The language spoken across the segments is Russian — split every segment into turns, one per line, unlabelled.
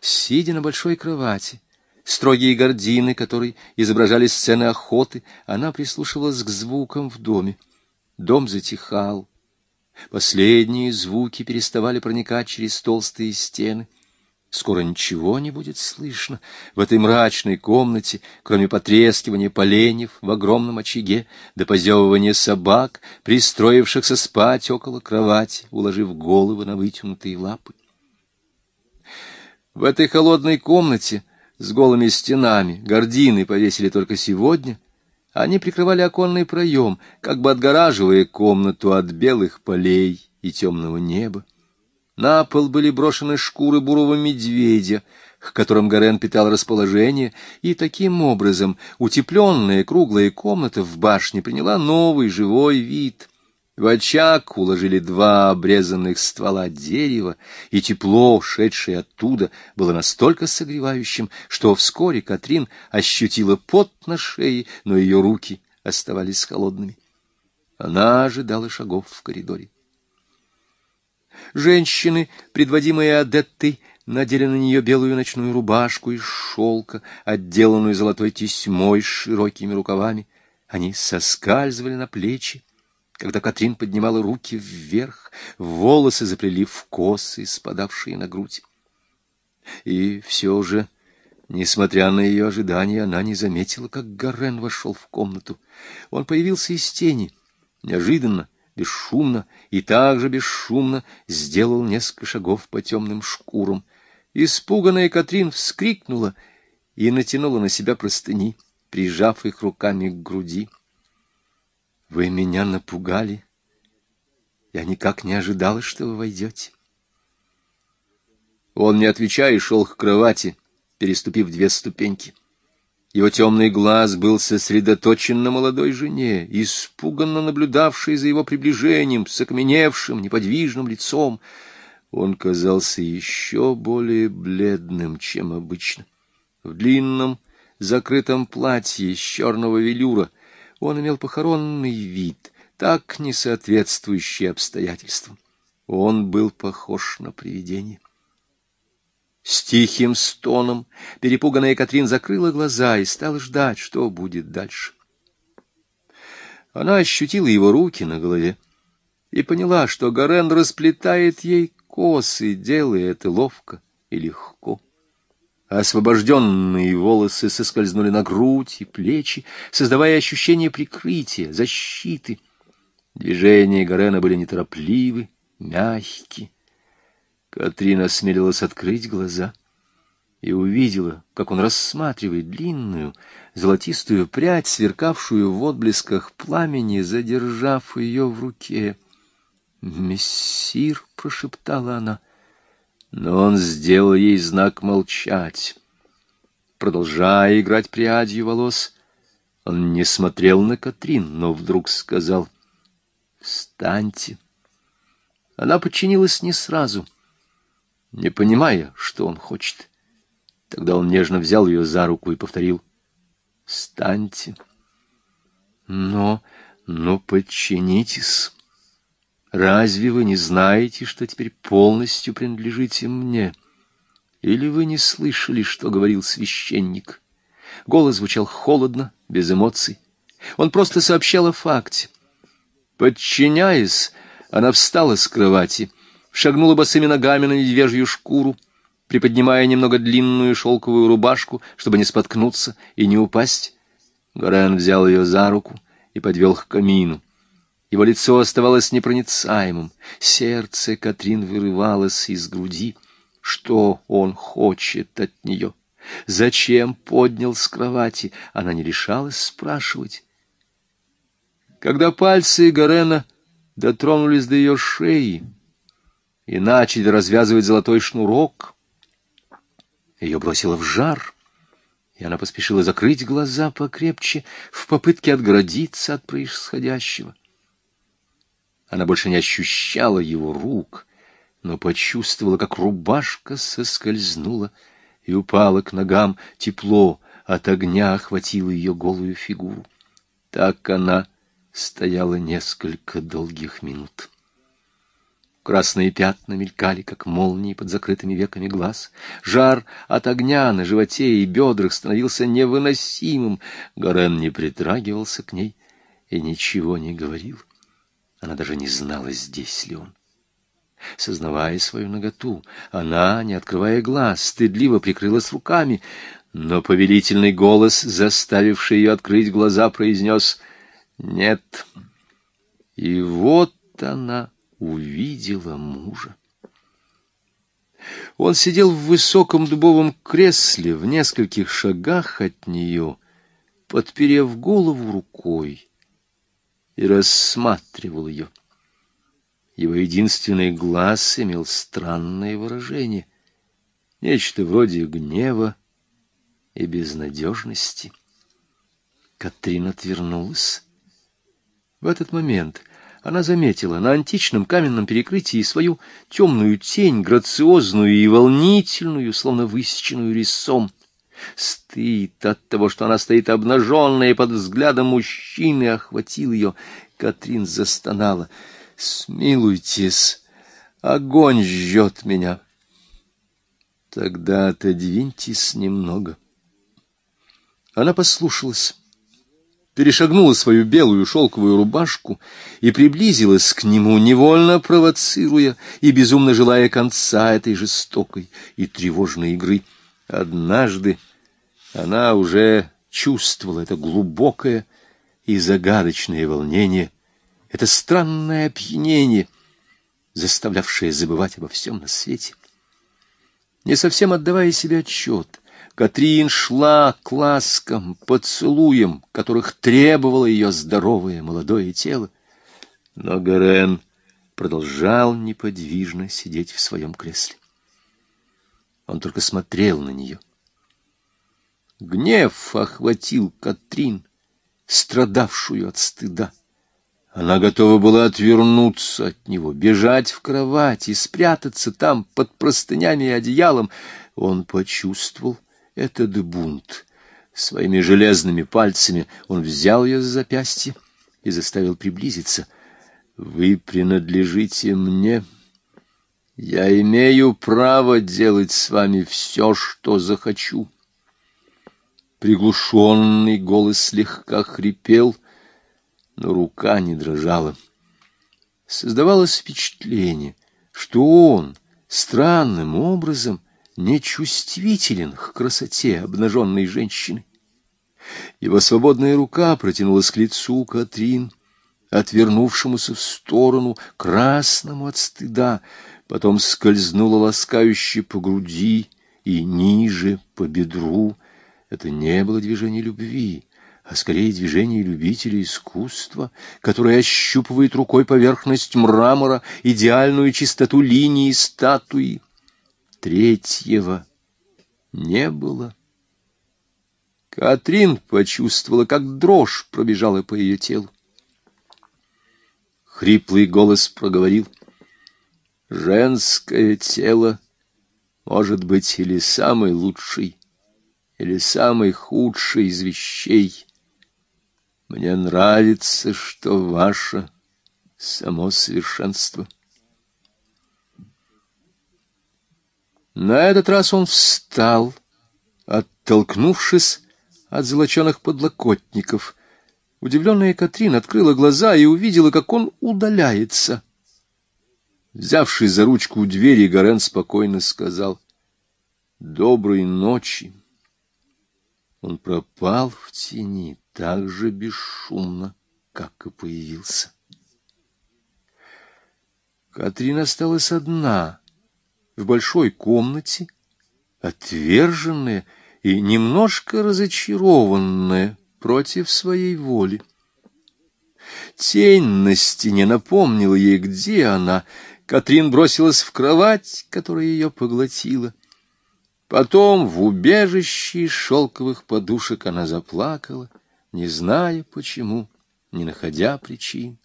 сидя на большой кровати, строгие гардины, которые изображали сцены охоты, она прислушивалась к звукам в доме. Дом затихал. Последние звуки переставали проникать через толстые стены. Скоро ничего не будет слышно в этой мрачной комнате, кроме потрескивания поленьев в огромном очаге, до позевывания собак, пристроившихся спать около кровати, уложив головы на вытянутые лапы. В этой холодной комнате с голыми стенами гардины повесили только сегодня, они прикрывали оконный проем, как бы отгораживая комнату от белых полей и темного неба. На пол были брошены шкуры бурого медведя, к которым Гарен питал расположение, и таким образом утепленная круглая комната в башне приняла новый живой вид. В очаг уложили два обрезанных ствола дерева, и тепло, шедшее оттуда, было настолько согревающим, что вскоре Катрин ощутила пот на шее, но ее руки оставались холодными. Она ожидала шагов в коридоре. Женщины, предводимые Адеттой, надели на нее белую ночную рубашку из шелка, отделанную золотой тесьмой с широкими рукавами. Они соскальзывали на плечи. Когда Катрин поднимала руки вверх, волосы заплели в косы, спадавшие на грудь. И все же, несмотря на ее ожидания, она не заметила, как Гарен вошел в комнату. Он появился из тени, неожиданно, бесшумно и также бесшумно сделал несколько шагов по темным шкурам. Испуганная Катрин вскрикнула и натянула на себя простыни, прижав их руками к груди. — Вы меня напугали. Я никак не ожидала, что вы войдете. Он, не отвечая, шел к кровати, переступив две ступеньки. Его темный глаз был сосредоточен на молодой жене, испуганно наблюдавшей за его приближением, с окаменевшим, неподвижным лицом. Он казался еще более бледным, чем обычно. В длинном, закрытом платье из черного велюра он имел похоронный вид, так не соответствующий обстоятельствам. Он был похож на привидение. С тихим стоном перепуганная Катрин закрыла глаза и стала ждать, что будет дальше. Она ощутила его руки на голове и поняла, что Гарен расплетает ей косы, делая это ловко и легко. Освобожденные волосы соскользнули на грудь и плечи, создавая ощущение прикрытия, защиты. Движения Гарена были неторопливы, мягкие. Катрина осмелилась открыть глаза и увидела, как он рассматривает длинную золотистую прядь, сверкавшую в отблесках пламени, задержав ее в руке. «Мессир!» — прошептала она. Но он сделал ей знак молчать. Продолжая играть прядью волос, он не смотрел на Катрин, но вдруг сказал «Встаньте». Она подчинилась не сразу — не понимая, что он хочет. Тогда он нежно взял ее за руку и повторил «Встаньте». «Но, но подчинитесь. Разве вы не знаете, что теперь полностью принадлежите мне? Или вы не слышали, что говорил священник?» Голос звучал холодно, без эмоций. Он просто сообщал о факте. Подчиняясь, она встала с кровати — шагнула босыми ногами на медвежью шкуру, приподнимая немного длинную шелковую рубашку, чтобы не споткнуться и не упасть. Горен взял ее за руку и подвел к камину. Его лицо оставалось непроницаемым, сердце Катрин вырывалось из груди. Что он хочет от нее? Зачем поднял с кровати? Она не решалась спрашивать. Когда пальцы Горена дотронулись до ее шеи, и начали развязывать золотой шнурок. Ее бросило в жар, и она поспешила закрыть глаза покрепче в попытке отгородиться от происходящего. Она больше не ощущала его рук, но почувствовала, как рубашка соскользнула и упала к ногам. Тепло от огня охватило ее голую фигуру. Так она стояла несколько долгих минут. Красные пятна мелькали, как молнии под закрытыми веками глаз. Жар от огня на животе и бедрах становился невыносимым. Горен не притрагивался к ней и ничего не говорил. Она даже не знала, здесь ли он. Сознавая свою наготу, она, не открывая глаз, стыдливо прикрылась руками, но повелительный голос, заставивший ее открыть глаза, произнес «Нет». И вот она увидела мужа. Он сидел в высоком дубовом кресле в нескольких шагах от нее, подперев голову рукой, и рассматривал ее. Его единственный глаз имел странное выражение, нечто вроде гнева и безнадежности. Катрин отвернулась. В этот момент она заметила на античном каменном перекрытии свою темную тень, грациозную и волнительную, словно высеченную рисом. Стыд от того, что она стоит обнаженная под взглядом мужчины, охватил ее. Катрин застонала. «Смилуйтесь, огонь жжет меня». «Тогда отодвиньтесь немного». Она послушалась перешагнула свою белую шелковую рубашку и приблизилась к нему, невольно провоцируя и безумно желая конца этой жестокой и тревожной игры. Однажды она уже чувствовала это глубокое и загадочное волнение, это странное опьянение, заставлявшее забывать обо всем на свете. Не совсем отдавая себе отчет — Катрин шла к ласкам, поцелуям, которых требовало ее здоровое молодое тело. Но Гарен продолжал неподвижно сидеть в своем кресле. Он только смотрел на нее. Гнев охватил Катрин, страдавшую от стыда. Она готова была отвернуться от него, бежать в кровать и спрятаться там под простынями и одеялом. Он почувствовал, этот бунт. Своими железными пальцами он взял ее за запястье и заставил приблизиться. «Вы принадлежите мне. Я имею право делать с вами все, что захочу». Приглушенный голос слегка хрипел, но рука не дрожала. Создавалось впечатление, что он странным образом нечувствителен к красоте обнаженной женщины. Его свободная рука протянулась к лицу Катрин, отвернувшемуся в сторону, красному от стыда, потом скользнула ласкающе по груди и ниже, по бедру. Это не было движение любви, а скорее движение любителя искусства, которое ощупывает рукой поверхность мрамора, идеальную чистоту линии статуи. Третьего не было. Катрин почувствовала, как дрожь пробежала по ее телу. Хриплый голос проговорил. Женское тело может быть или самый лучший, или самый худший из вещей. Мне нравится, что ваше само совершенство — На этот раз он встал, оттолкнувшись от золоченых подлокотников. Удивленная Катрин открыла глаза и увидела, как он удаляется. Взявшись за ручку у двери, Горен спокойно сказал «Доброй ночи». Он пропал в тени так же бесшумно, как и появился. Катрин осталась одна — в большой комнате, отверженная и немножко разочарованная против своей воли. Тень на стене напомнила ей, где она. Катрин бросилась в кровать, которая ее поглотила. Потом в убежище из шелковых подушек она заплакала, не зная почему, не находя причин.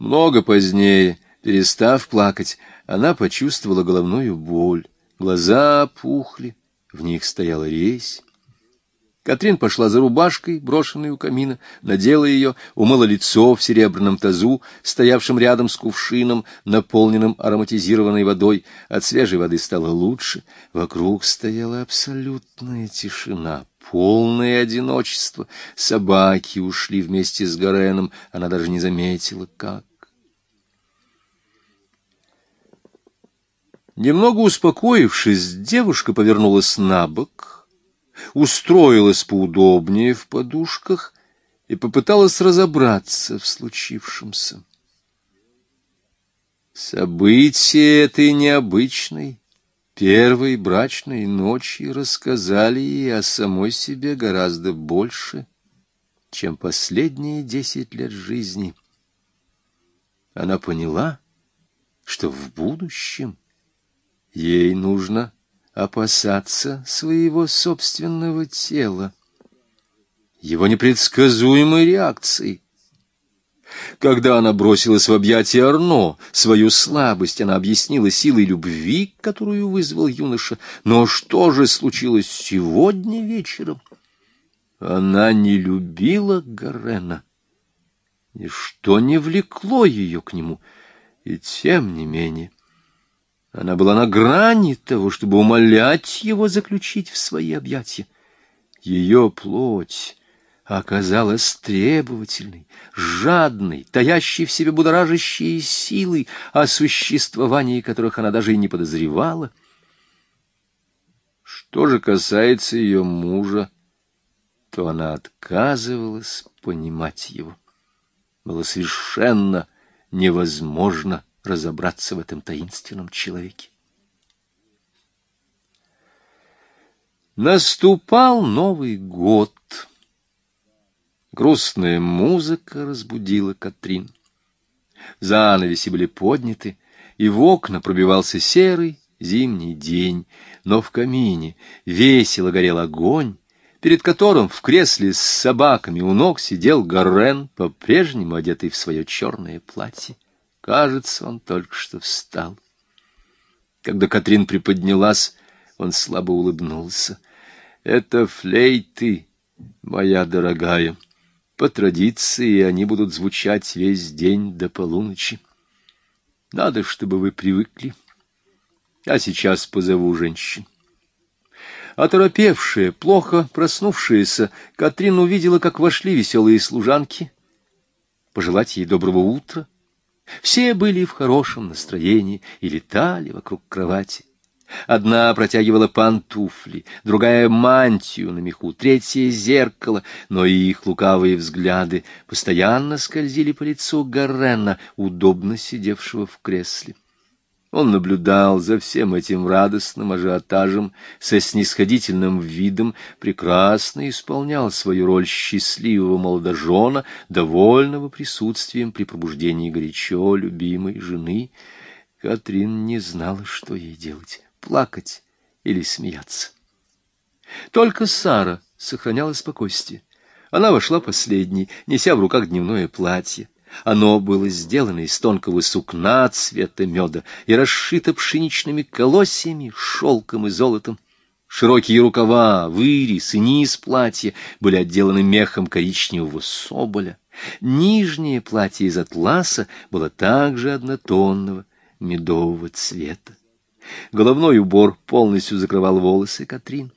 Много позднее, перестав плакать, она почувствовала головную боль, глаза опухли, в них стояла резь. Катрин пошла за рубашкой, брошенной у камина, надела ее, умыла лицо в серебряном тазу, стоявшем рядом с кувшином, наполненным ароматизированной водой. От свежей воды стало лучше. Вокруг стояла абсолютная тишина, полное одиночество. Собаки ушли вместе с Гореном, она даже не заметила, как. Немного успокоившись, девушка повернулась на бок — устроилась поудобнее в подушках и попыталась разобраться в случившемся. События этой необычной, первой брачной ночи рассказали ей о самой себе гораздо больше, чем последние десять лет жизни. Она поняла, что в будущем ей нужно опасаться своего собственного тела, его непредсказуемой реакции. Когда она бросилась в объятия Арно, свою слабость она объяснила силой любви, которую вызвал юноша. Но что же случилось сегодня вечером? Она не любила Гарена. Ничто не влекло ее к нему, и тем не менее она была на грани того, чтобы умолять его заключить в свои объятия. Ее плоть оказалась требовательной, жадной, таящей в себе будоражащие силы, о существовании которых она даже и не подозревала. Что же касается ее мужа, то она отказывалась понимать его. Было совершенно невозможно разобраться в этом таинственном человеке. Наступал Новый год. Грустная музыка разбудила Катрин. Занавеси были подняты, и в окна пробивался серый зимний день, но в камине весело горел огонь, перед которым в кресле с собаками у ног сидел Гарен, по-прежнему одетый в свое черное платье. Кажется, он только что встал. Когда Катрин приподнялась, он слабо улыбнулся. «Это флейты, моя дорогая. По традиции они будут звучать весь день до полуночи. Надо, чтобы вы привыкли. А сейчас позову женщин». Оторопевшая, плохо проснувшаяся, Катрин увидела, как вошли веселые служанки. Пожелать ей доброго утра — все были в хорошем настроении и летали вокруг кровати. Одна протягивала пантуфли, другая — мантию на меху, третья — зеркало, но их лукавые взгляды постоянно скользили по лицу Гарена, удобно сидевшего в кресле. Он наблюдал за всем этим радостным ажиотажем, со снисходительным видом, прекрасно исполнял свою роль счастливого молодожена, довольного присутствием при пробуждении горячо любимой жены. Катрин не знала, что ей делать — плакать или смеяться. Только Сара сохраняла спокойствие. Она вошла последней, неся в руках дневное платье. Оно было сделано из тонкого сукна цвета меда и расшито пшеничными колосьями, шелком и золотом. Широкие рукава, вырез и низ платья были отделаны мехом коричневого соболя. Нижнее платье из атласа было также однотонного медового цвета. Головной убор полностью закрывал волосы Катрин.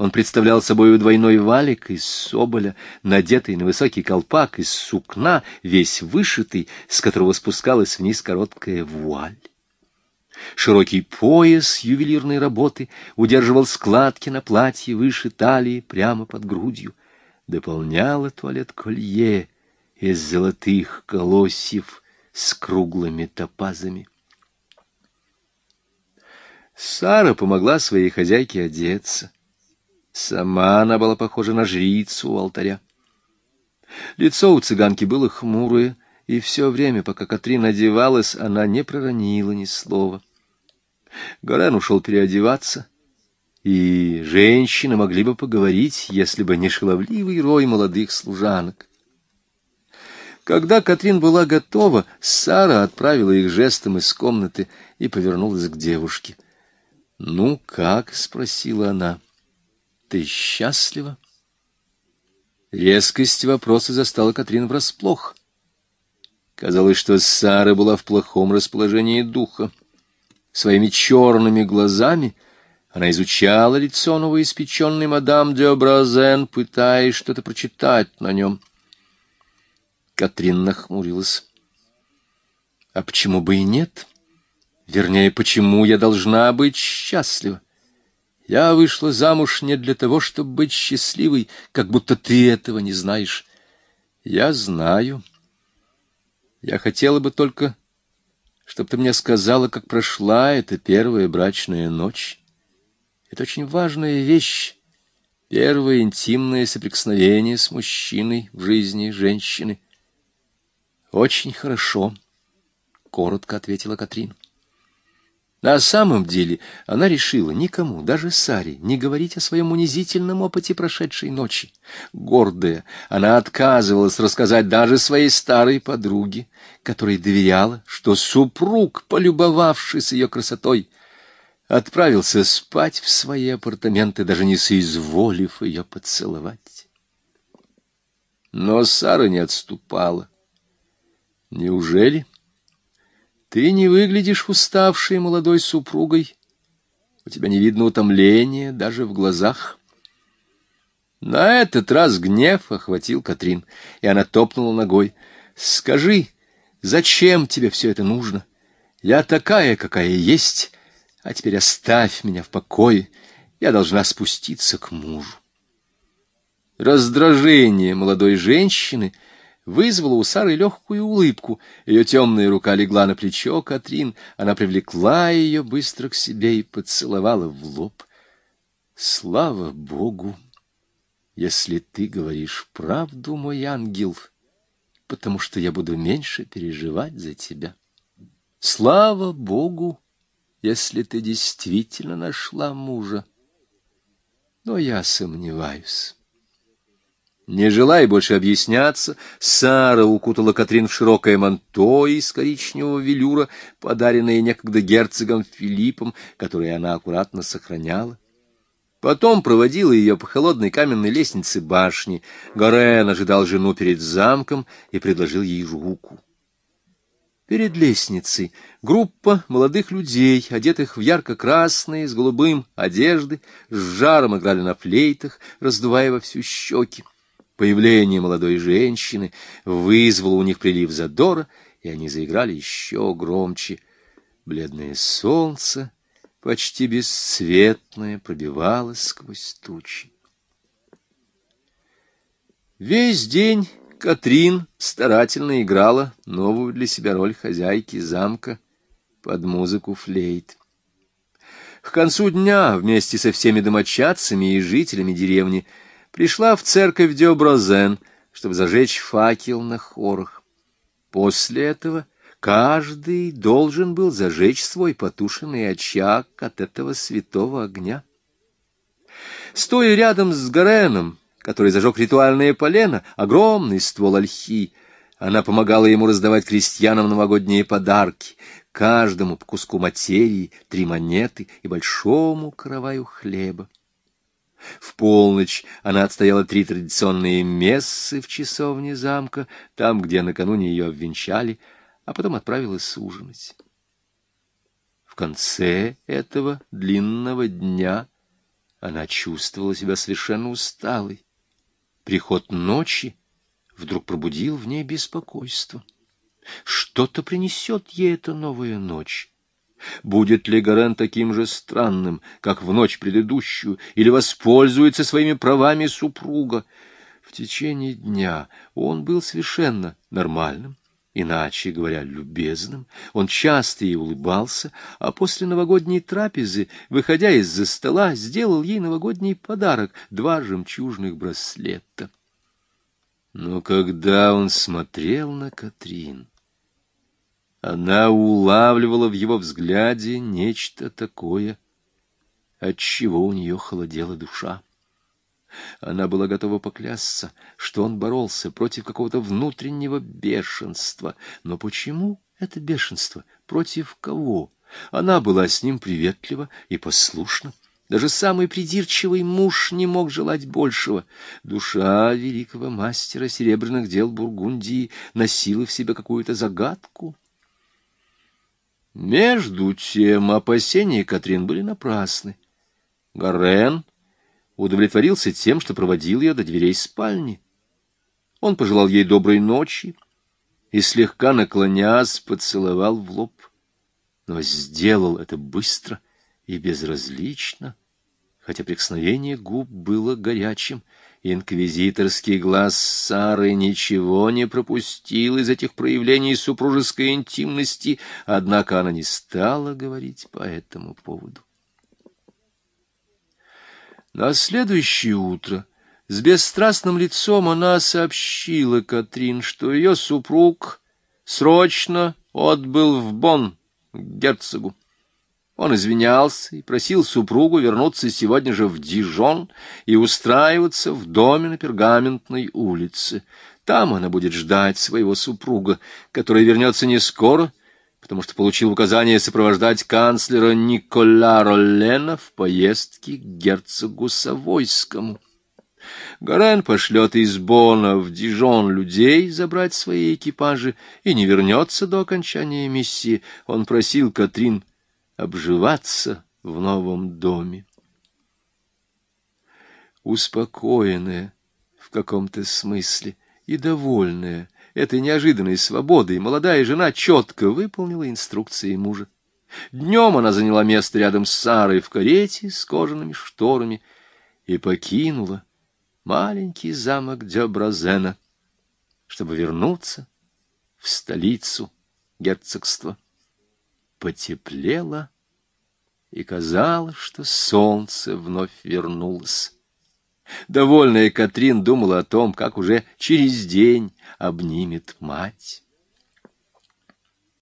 Он представлял собой двойной валик из соболя, надетый на высокий колпак из сукна, весь вышитый, с которого спускалась вниз короткая вуаль. Широкий пояс ювелирной работы удерживал складки на платье выше талии прямо под грудью. Дополняло туалет колье из золотых колосьев с круглыми топазами. Сара помогла своей хозяйке одеться. Сама она была похожа на жрицу у алтаря. Лицо у цыганки было хмурое, и все время, пока Катрин одевалась, она не проронила ни слова. Горен ушел переодеваться, и женщины могли бы поговорить, если бы не шаловливый рой молодых служанок. Когда Катрин была готова, Сара отправила их жестом из комнаты и повернулась к девушке. «Ну как?» — спросила она. Ты счастлива? Резкость вопроса застала Катрин врасплох. Казалось, что Сара была в плохом расположении духа. Своими черными глазами она изучала лицо новоиспеченной мадам де Образен, пытаясь что-то прочитать на нем. Катрин нахмурилась. А почему бы и нет? Вернее, почему я должна быть счастлива? Я вышла замуж не для того, чтобы быть счастливой, как будто ты этого не знаешь. Я знаю. Я хотела бы только, чтобы ты мне сказала, как прошла эта первая брачная ночь. Это очень важная вещь. Первое интимное соприкосновение с мужчиной в жизни женщины. Очень хорошо, — коротко ответила Катрин. На самом деле она решила никому, даже Саре, не говорить о своем унизительном опыте прошедшей ночи. Гордая, она отказывалась рассказать даже своей старой подруге, которой доверяла, что супруг, полюбовавшись ее красотой, отправился спать в свои апартаменты, даже не соизволив ее поцеловать. Но Сара не отступала. Неужели ты не выглядишь уставшей молодой супругой. У тебя не видно утомления даже в глазах. На этот раз гнев охватил Катрин, и она топнула ногой. «Скажи, зачем тебе все это нужно? Я такая, какая есть, а теперь оставь меня в покое. Я должна спуститься к мужу». Раздражение молодой женщины — вызвало у Сары легкую улыбку. Ее темная рука легла на плечо Катрин, она привлекла ее быстро к себе и поцеловала в лоб. Слава Богу, если ты говоришь правду, мой ангел, потому что я буду меньше переживать за тебя. Слава Богу, если ты действительно нашла мужа. Но я сомневаюсь. Не желая больше объясняться, Сара укутала Катрин в широкое манто из коричневого велюра, подаренное некогда герцогом Филиппом, которое она аккуратно сохраняла. Потом проводила ее по холодной каменной лестнице башни. Горен ожидал жену перед замком и предложил ей руку. Перед лестницей группа молодых людей, одетых в ярко-красные, с голубым одежды, с жаром играли на флейтах, раздувая во всю щеки. Появление молодой женщины вызвало у них прилив задора, и они заиграли еще громче. Бледное солнце, почти бесцветное, пробивалось сквозь тучи. Весь день Катрин старательно играла новую для себя роль хозяйки замка под музыку флейт. К концу дня вместе со всеми домочадцами и жителями деревни пришла в церковь Деобразен, чтобы зажечь факел на хорах. После этого каждый должен был зажечь свой потушенный очаг от этого святого огня. Стоя рядом с Гореном, который зажег ритуальное полено, огромный ствол ольхи, она помогала ему раздавать крестьянам новогодние подарки, каждому по куску материи, три монеты и большому караваю хлеба. В полночь она отстояла три традиционные мессы в часовне замка, там, где накануне ее обвенчали, а потом отправилась ужинать. В конце этого длинного дня она чувствовала себя совершенно усталой. Приход ночи вдруг пробудил в ней беспокойство. Что-то принесет ей эта новая ночь. Будет ли Гарен таким же странным, как в ночь предыдущую, или воспользуется своими правами супруга? В течение дня он был совершенно нормальным, иначе говоря, любезным. Он часто ей улыбался, а после новогодней трапезы, выходя из-за стола, сделал ей новогодний подарок — два жемчужных браслета. Но когда он смотрел на Катрин, она улавливала в его взгляде нечто такое, от чего у нее холодела душа. Она была готова поклясться, что он боролся против какого-то внутреннего бешенства. Но почему это бешенство? Против кого? Она была с ним приветлива и послушна. Даже самый придирчивый муж не мог желать большего. Душа великого мастера серебряных дел Бургундии носила в себе какую-то загадку. Между тем опасения Катрин были напрасны. Гарен удовлетворился тем, что проводил ее до дверей спальни. Он пожелал ей доброй ночи и, слегка наклонясь, поцеловал в лоб. Но сделал это быстро и безразлично, хотя прикосновение губ было горячим. Инквизиторский глаз Сары ничего не пропустил из этих проявлений супружеской интимности, однако она не стала говорить по этому поводу. На следующее утро с бесстрастным лицом она сообщила Катрин, что ее супруг срочно отбыл в Бонн к герцогу. Он извинялся и просил супругу вернуться сегодня же в Дижон и устраиваться в доме на Пергаментной улице. Там она будет ждать своего супруга, который вернется не скоро, потому что получил указание сопровождать канцлера Никола Роллена в поездке к герцогу Савойскому. Гарен пошлет из Бона в Дижон людей забрать свои экипажи и не вернется до окончания миссии. Он просил Катрин обживаться в новом доме. Успокоенная в каком-то смысле и довольная этой неожиданной свободой, молодая жена четко выполнила инструкции мужа. Днем она заняла место рядом с Сарой в карете с кожаными шторами и покинула маленький замок Дёбразена, чтобы вернуться в столицу герцогства потеплело, и казалось, что солнце вновь вернулось. Довольная Катрин думала о том, как уже через день обнимет мать.